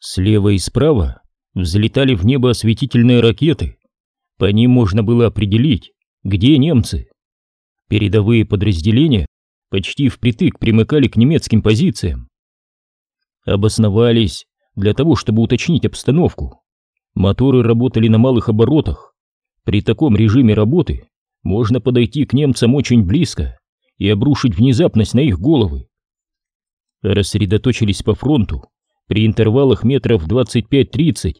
Слева и справа взлетали в небо осветительные ракеты. По ним можно было определить, где немцы. Передовые подразделения почти впритык примыкали к немецким позициям. Обосновались для того, чтобы уточнить обстановку. Моторы работали на малых оборотах. При таком режиме работы можно подойти к немцам очень близко и обрушить внезапность на их головы. Рассредоточились по фронту при интервалах метров 25-30.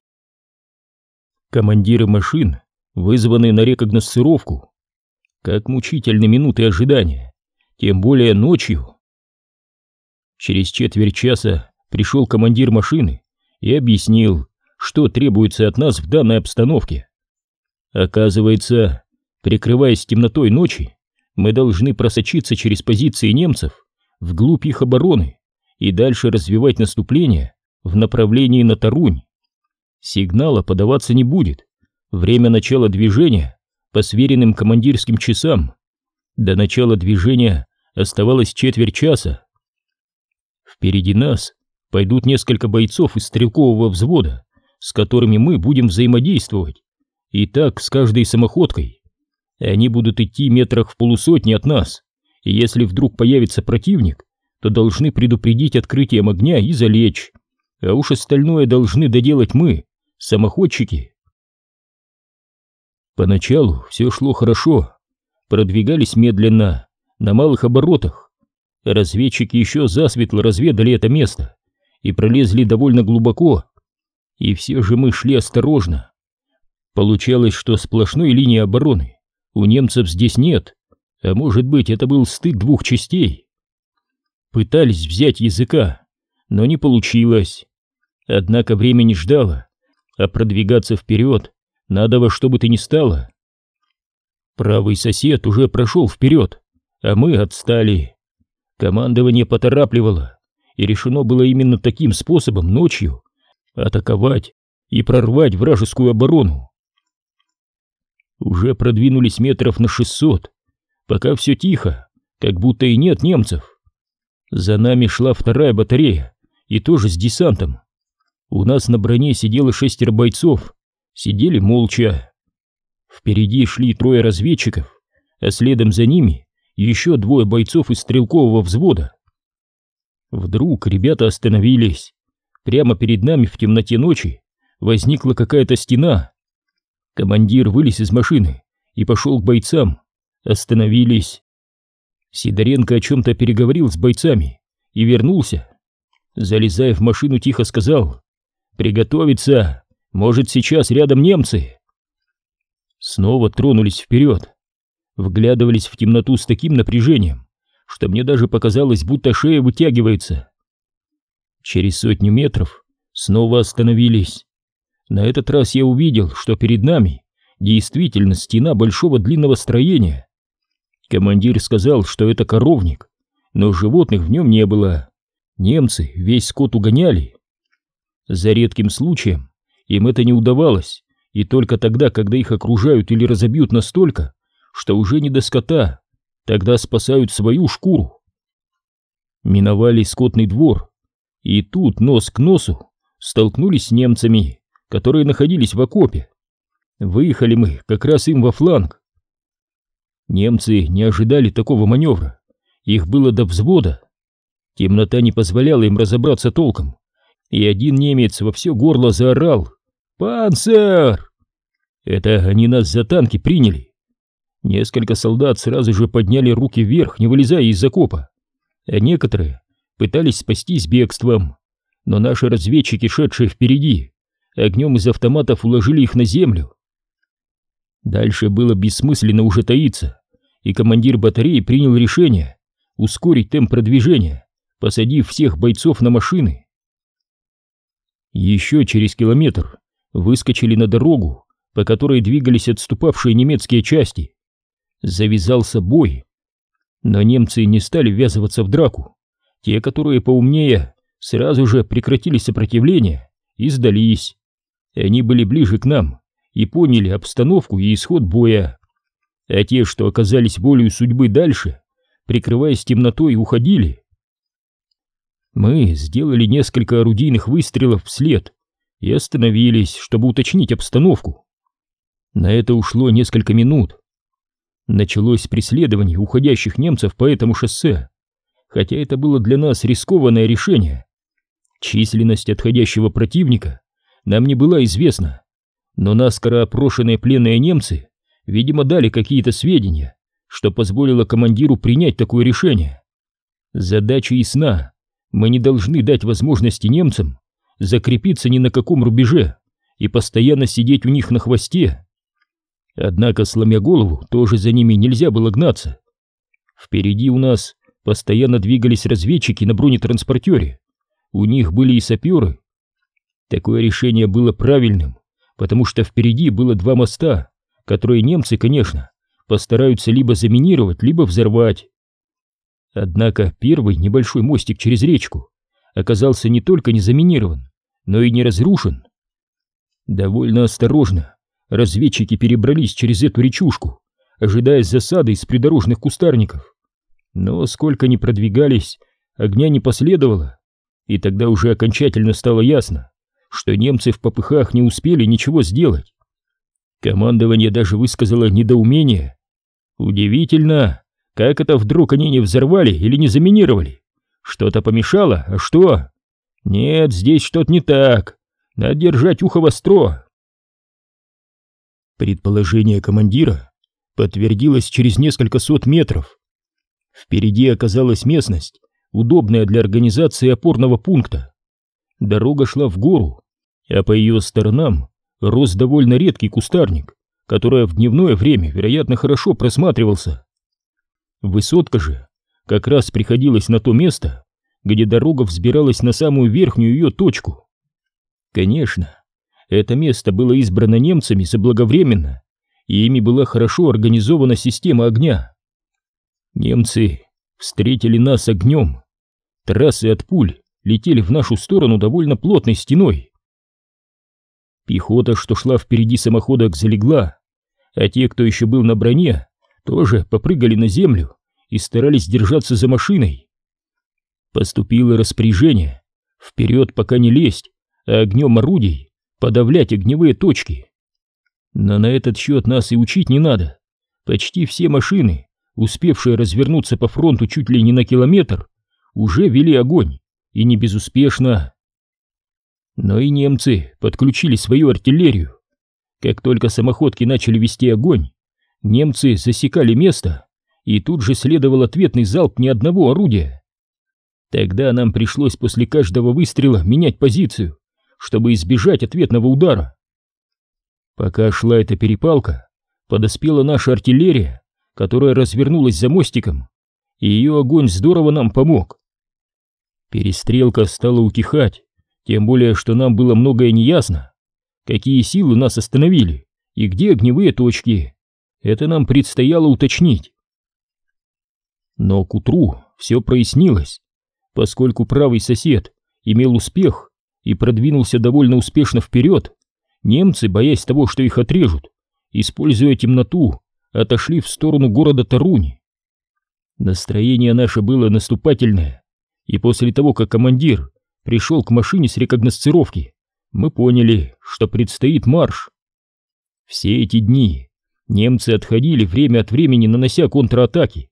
Командиры машин вызваны на рекогносцировку. Как мучительны минуты ожидания, тем более ночью. Через четверть часа пришел командир машины и объяснил, что требуется от нас в данной обстановке. Оказывается, прикрываясь темнотой ночи, мы должны просочиться через позиции немцев вглубь их обороны и дальше развивать наступление в направлении на Тарунь. Сигнала подаваться не будет. Время начала движения по сверенным командирским часам. До начала движения оставалось четверть часа. Впереди нас пойдут несколько бойцов из стрелкового взвода, с которыми мы будем взаимодействовать. И так с каждой самоходкой. Они будут идти метрах в полусотни от нас, и если вдруг появится противник, то должны предупредить открытием огня и залечь а уж остальное должны доделать мы, самоходчики. Поначалу все шло хорошо, продвигались медленно, на малых оборотах. Разведчики еще засветло разведали это место и пролезли довольно глубоко, и все же мы шли осторожно. Получалось, что сплошной линии обороны у немцев здесь нет, а может быть это был стык двух частей. Пытались взять языка, но не получилось. Однако время не ждало, а продвигаться вперед надо во что бы то ни стало. Правый сосед уже прошел вперед, а мы отстали. Командование поторапливало, и решено было именно таким способом ночью атаковать и прорвать вражескую оборону. Уже продвинулись метров на шестьсот, пока все тихо, как будто и нет немцев. За нами шла вторая батарея, и тоже с десантом. У нас на броне сидело шестеро бойцов, сидели молча. Впереди шли трое разведчиков, а следом за ними еще двое бойцов из стрелкового взвода. Вдруг ребята остановились. Прямо перед нами в темноте ночи возникла какая-то стена. Командир вылез из машины и пошел к бойцам. Остановились. Сидоренко о чем-то переговорил с бойцами и вернулся. Залезая в машину, тихо сказал Приготовиться! Может, сейчас рядом немцы!» Снова тронулись вперед. Вглядывались в темноту с таким напряжением, что мне даже показалось, будто шея вытягивается. Через сотню метров снова остановились. На этот раз я увидел, что перед нами действительно стена большого длинного строения. Командир сказал, что это коровник, но животных в нем не было. Немцы весь скот угоняли. За редким случаем им это не удавалось, и только тогда, когда их окружают или разобьют настолько, что уже не до скота, тогда спасают свою шкуру. Миновали скотный двор, и тут нос к носу столкнулись с немцами, которые находились в окопе. Выехали мы как раз им во фланг. Немцы не ожидали такого маневра, их было до взвода. Темнота не позволяла им разобраться толком, и один немец во все горло заорал «Панцер!». Это они нас за танки приняли. Несколько солдат сразу же подняли руки вверх, не вылезая из окопа, а некоторые пытались спастись бегством, но наши разведчики, шедшие впереди, огнем из автоматов уложили их на землю. Дальше было бессмысленно уже таиться, и командир батареи принял решение ускорить темп продвижения, посадив всех бойцов на машины. Еще через километр выскочили на дорогу, по которой двигались отступавшие немецкие части. Завязался бой. Но немцы не стали ввязываться в драку. Те, которые поумнее, сразу же прекратили сопротивление и сдались. Они были ближе к нам и поняли обстановку и исход боя. А те, что оказались волею судьбы дальше, прикрываясь темнотой, уходили. Мы сделали несколько орудийных выстрелов вслед и остановились, чтобы уточнить обстановку. На это ушло несколько минут. Началось преследование уходящих немцев по этому шоссе, хотя это было для нас рискованное решение. Численность отходящего противника нам не была известна, но наскоро опрошенные пленные немцы, видимо, дали какие-то сведения, что позволило командиру принять такое решение. Задача ясна, мы не должны дать возможности немцам закрепиться ни на каком рубеже и постоянно сидеть у них на хвосте. Однако, сломя голову, тоже за ними нельзя было гнаться. Впереди у нас постоянно двигались разведчики на бронетранспортере. У них были и саперы. Такое решение было правильным, потому что впереди было два моста, которые немцы, конечно, постараются либо заминировать, либо взорвать. Однако первый небольшой мостик через речку оказался не только не заминирован, но и не разрушен. Довольно осторожно разведчики перебрались через эту речушку, ожидая засады из придорожных кустарников. Но сколько ни продвигались, огня не последовало, и тогда уже окончательно стало ясно, что немцы в попыхах не успели ничего сделать. Командование даже высказало недоумение. Удивительно, как это вдруг они не взорвали или не заминировали? Что-то помешало, а что? Нет, здесь что-то не так. Надо держать ухо востро. Предположение командира подтвердилось через несколько сот метров. Впереди оказалась местность, удобная для организации опорного пункта. Дорога шла в гору, а по ее сторонам рос довольно редкий кустарник, который в дневное время, вероятно, хорошо просматривался. Высотка же как раз приходилась на то место, где дорога взбиралась на самую верхнюю ее точку. Конечно, это место было избрано немцами заблаговременно, и ими была хорошо организована система огня. Немцы встретили нас огнем. Трассы от пуль летели в нашу сторону довольно плотной стеной. Пехота, что шла впереди самоходок, залегла, а те, кто еще был на броне, тоже попрыгали на землю и старались держаться за машиной. Поступило распоряжение вперед пока не лезть, а огнем орудий подавлять огневые точки. Но на этот счет нас и учить не надо. Почти все машины, успевшие развернуться по фронту чуть ли не на километр, уже вели огонь, и не безуспешно. Но и немцы подключили свою артиллерию. Как только самоходки начали вести огонь, немцы засекали место, и тут же следовал ответный залп ни одного орудия. Тогда нам пришлось после каждого выстрела менять позицию, чтобы избежать ответного удара. Пока шла эта перепалка, подоспела наша артиллерия, которая развернулась за мостиком, и ее огонь здорово нам помог. Перестрелка стала утихать, тем более, что нам было многое неясно. Какие силы нас остановили и где огневые точки, это нам предстояло уточнить. Но к утру все прояснилось, поскольку правый сосед имел успех и продвинулся довольно успешно вперед, немцы, боясь того, что их отрежут, используя темноту, отошли в сторону города Таруни. Настроение наше было наступательное, и после того, как командир пришел к машине с рекогносцировки, мы поняли, что предстоит марш. Все эти дни немцы отходили время от времени, нанося контратаки,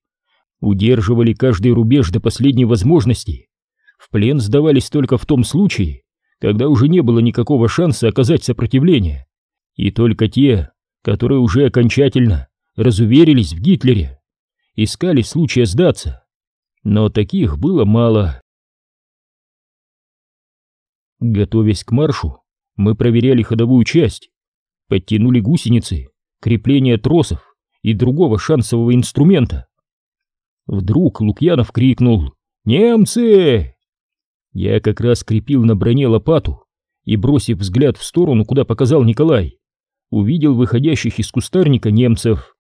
удерживали каждый рубеж до последней возможности, в плен сдавались только в том случае, когда уже не было никакого шанса оказать сопротивление, и только те, которые уже окончательно разуверились в Гитлере, искали случая сдаться, но таких было мало. Готовясь к маршу, мы проверяли ходовую часть, подтянули гусеницы, крепление тросов и другого шансового инструмента. Вдруг Лукьянов крикнул «Немцы!» Я как раз крепил на броне лопату и, бросив взгляд в сторону, куда показал Николай, увидел выходящих из кустарника немцев.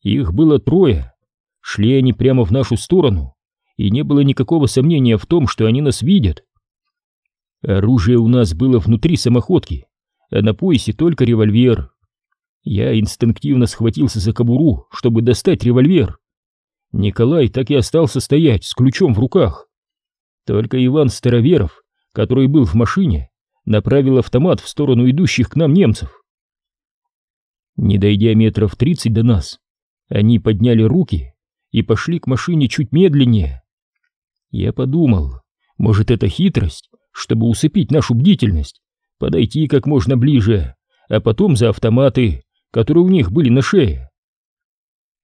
Их было трое. Шли они прямо в нашу сторону, и не было никакого сомнения в том, что они нас видят. Оружие у нас было внутри самоходки, а на поясе только револьвер. Я инстинктивно схватился за кобуру, чтобы достать револьвер. Николай так и остался стоять с ключом в руках. Только Иван Староверов, который был в машине, направил автомат в сторону идущих к нам немцев. Не дойдя метров тридцать до нас, они подняли руки и пошли к машине чуть медленнее. Я подумал, может это хитрость, чтобы усыпить нашу бдительность, подойти как можно ближе, а потом за автоматы, которые у них были на шее.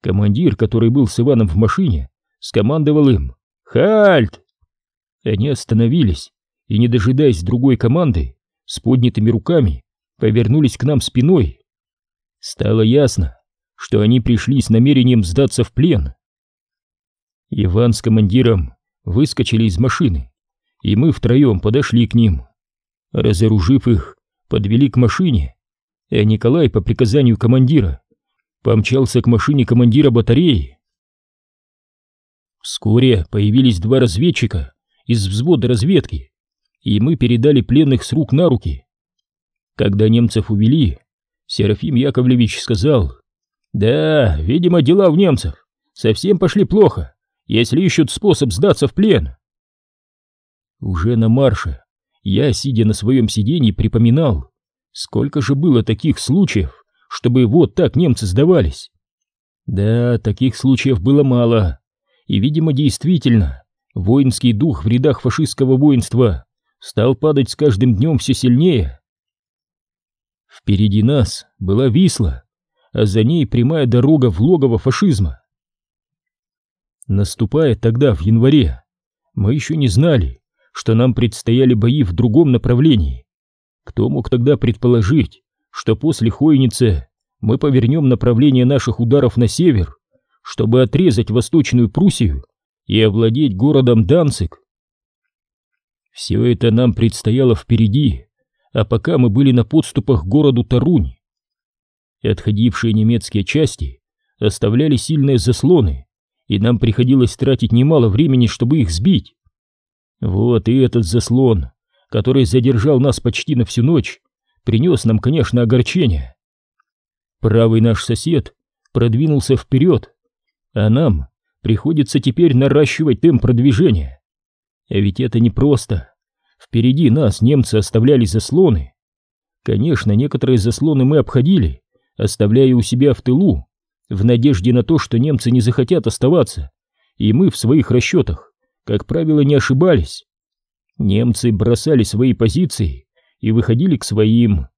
Командир, который был с Иваном в машине, скомандовал им «Хальт!». Они остановились и, не дожидаясь другой команды, с поднятыми руками повернулись к нам спиной. Стало ясно, что они пришли с намерением сдаться в плен. Иван с командиром выскочили из машины, и мы втроем подошли к ним. Разоружив их, подвели к машине, а Николай по приказанию командира помчался к машине командира батареи. Вскоре появились два разведчика из взвода разведки, и мы передали пленных с рук на руки. Когда немцев увели, Серафим Яковлевич сказал, «Да, видимо, дела у немцев совсем пошли плохо, если ищут способ сдаться в плен». Уже на марше я, сидя на своем сиденье, припоминал, сколько же было таких случаев, чтобы вот так немцы сдавались. Да, таких случаев было мало, и, видимо, действительно, воинский дух в рядах фашистского воинства стал падать с каждым днем все сильнее. Впереди нас была Висла, а за ней прямая дорога в логово фашизма. Наступая тогда, в январе, мы еще не знали, что нам предстояли бои в другом направлении. Кто мог тогда предположить, что после Хойницы мы повернем направление наших ударов на север, чтобы отрезать Восточную Пруссию и овладеть городом Данцик. Все это нам предстояло впереди, а пока мы были на подступах к городу Тарунь. Отходившие немецкие части оставляли сильные заслоны, и нам приходилось тратить немало времени, чтобы их сбить. Вот и этот заслон, который задержал нас почти на всю ночь, принес нам, конечно, огорчение. Правый наш сосед продвинулся вперед, а нам приходится теперь наращивать темп продвижения. А ведь это непросто. Впереди нас немцы оставляли заслоны. Конечно, некоторые заслоны мы обходили, оставляя у себя в тылу, в надежде на то, что немцы не захотят оставаться, и мы в своих расчетах, как правило, не ошибались. Немцы бросали свои позиции и выходили к своим,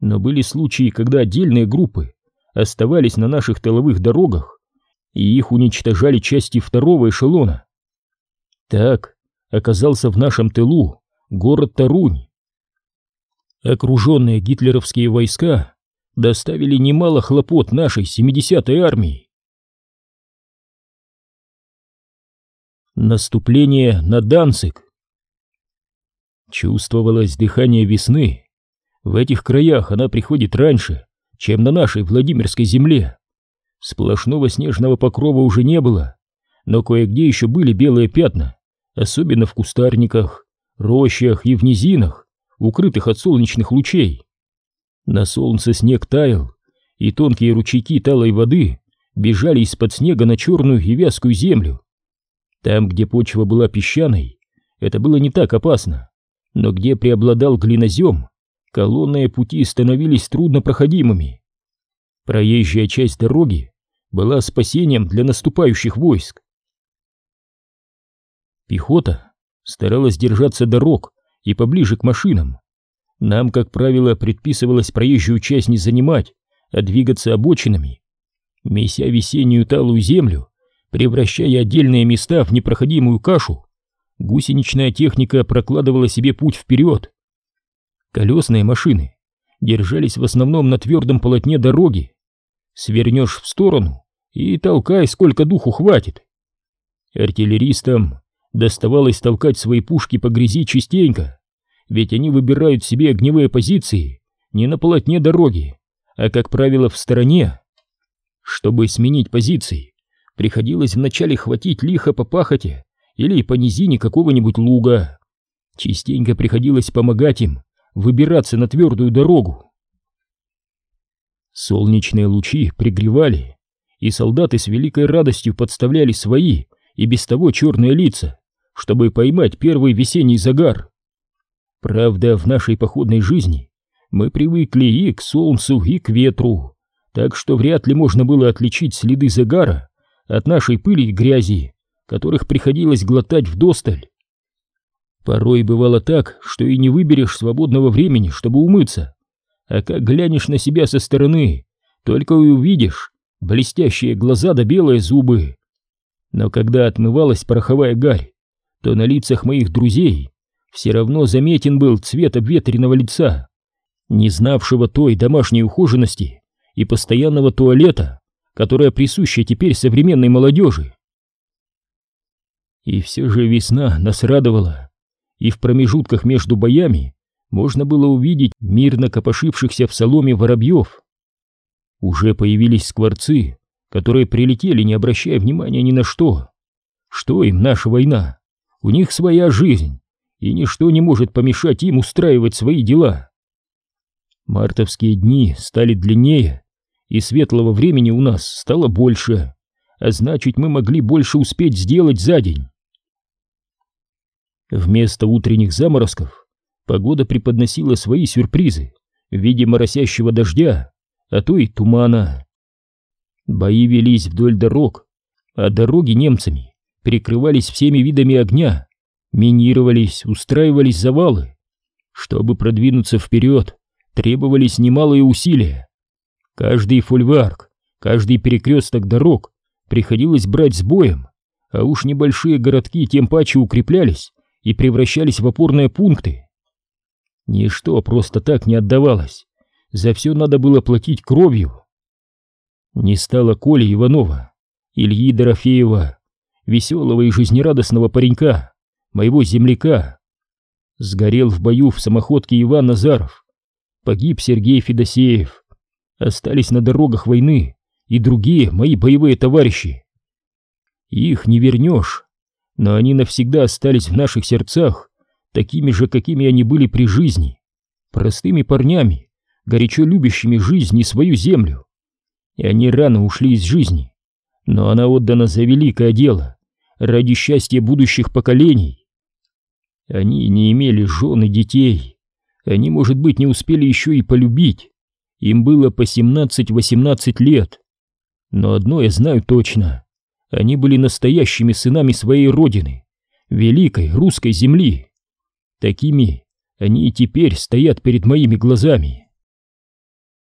но были случаи, когда отдельные группы оставались на наших тыловых дорогах, и их уничтожали части второго эшелона. Так оказался в нашем тылу город Тарунь. Окруженные гитлеровские войска доставили немало хлопот нашей 70-й армии. Наступление на Данцик Чувствовалось дыхание весны. В этих краях она приходит раньше, чем на нашей Владимирской земле. Сплошного снежного покрова уже не было, но кое-где еще были белые пятна, особенно в кустарниках, рощах и в низинах, укрытых от солнечных лучей. На солнце снег таял, и тонкие ручейки талой воды бежали из-под снега на черную и вязкую землю. Там, где почва была песчаной, это было не так опасно но где преобладал глинозем, колонные пути становились труднопроходимыми. Проезжая часть дороги была спасением для наступающих войск. Пехота старалась держаться дорог и поближе к машинам. Нам, как правило, предписывалось проезжую часть не занимать, а двигаться обочинами, меся весеннюю талую землю, превращая отдельные места в непроходимую кашу, гусеничная техника прокладывала себе путь вперед. Колесные машины держались в основном на твердом полотне дороги. Свернешь в сторону и толкай, сколько духу хватит. Артиллеристам доставалось толкать свои пушки по грязи частенько, ведь они выбирают себе огневые позиции не на полотне дороги, а, как правило, в стороне. Чтобы сменить позиции, приходилось вначале хватить лихо по пахоте, или по низине какого-нибудь луга. Частенько приходилось помогать им выбираться на твердую дорогу. Солнечные лучи пригревали, и солдаты с великой радостью подставляли свои и без того черные лица, чтобы поймать первый весенний загар. Правда, в нашей походной жизни мы привыкли и к солнцу, и к ветру, так что вряд ли можно было отличить следы загара от нашей пыли и грязи, которых приходилось глотать вдосталь. Порой бывало так, что и не выберешь свободного времени, чтобы умыться, а как глянешь на себя со стороны, только и увидишь блестящие глаза да белые зубы. Но когда отмывалась пороховая гарь, то на лицах моих друзей все равно заметен был цвет обветренного лица, не знавшего той домашней ухоженности и постоянного туалета, которая присуща теперь современной молодежи. И все же весна нас радовала, и в промежутках между боями можно было увидеть мирно копошившихся в соломе воробьев. Уже появились скворцы, которые прилетели, не обращая внимания ни на что. Что им наша война? У них своя жизнь, и ничто не может помешать им устраивать свои дела. Мартовские дни стали длиннее, и светлого времени у нас стало больше, а значит, мы могли больше успеть сделать за день. Вместо утренних заморозков погода преподносила свои сюрпризы в виде моросящего дождя, а то и тумана. Бои велись вдоль дорог, а дороги немцами перекрывались всеми видами огня, минировались, устраивались завалы. Чтобы продвинуться вперед, требовались немалые усилия. Каждый фольварк, каждый перекресток дорог приходилось брать с боем, а уж небольшие городки тем паче укреплялись и превращались в опорные пункты. Ничто просто так не отдавалось, за все надо было платить кровью. Не стало Коли Иванова, Ильи Дорофеева, веселого и жизнерадостного паренька, моего земляка. Сгорел в бою в самоходке Иван Назаров, погиб Сергей Федосеев, остались на дорогах войны и другие мои боевые товарищи. Их не вернешь, но они навсегда остались в наших сердцах, такими же, какими они были при жизни, простыми парнями, горячо любящими жизнь и свою землю. И они рано ушли из жизни, но она отдана за великое дело, ради счастья будущих поколений. Они не имели жен и детей, они, может быть, не успели еще и полюбить, им было по 17-18 лет. Но одно я знаю точно, они были настоящими сынами своей родины, великой русской земли. Такими они и теперь стоят перед моими глазами.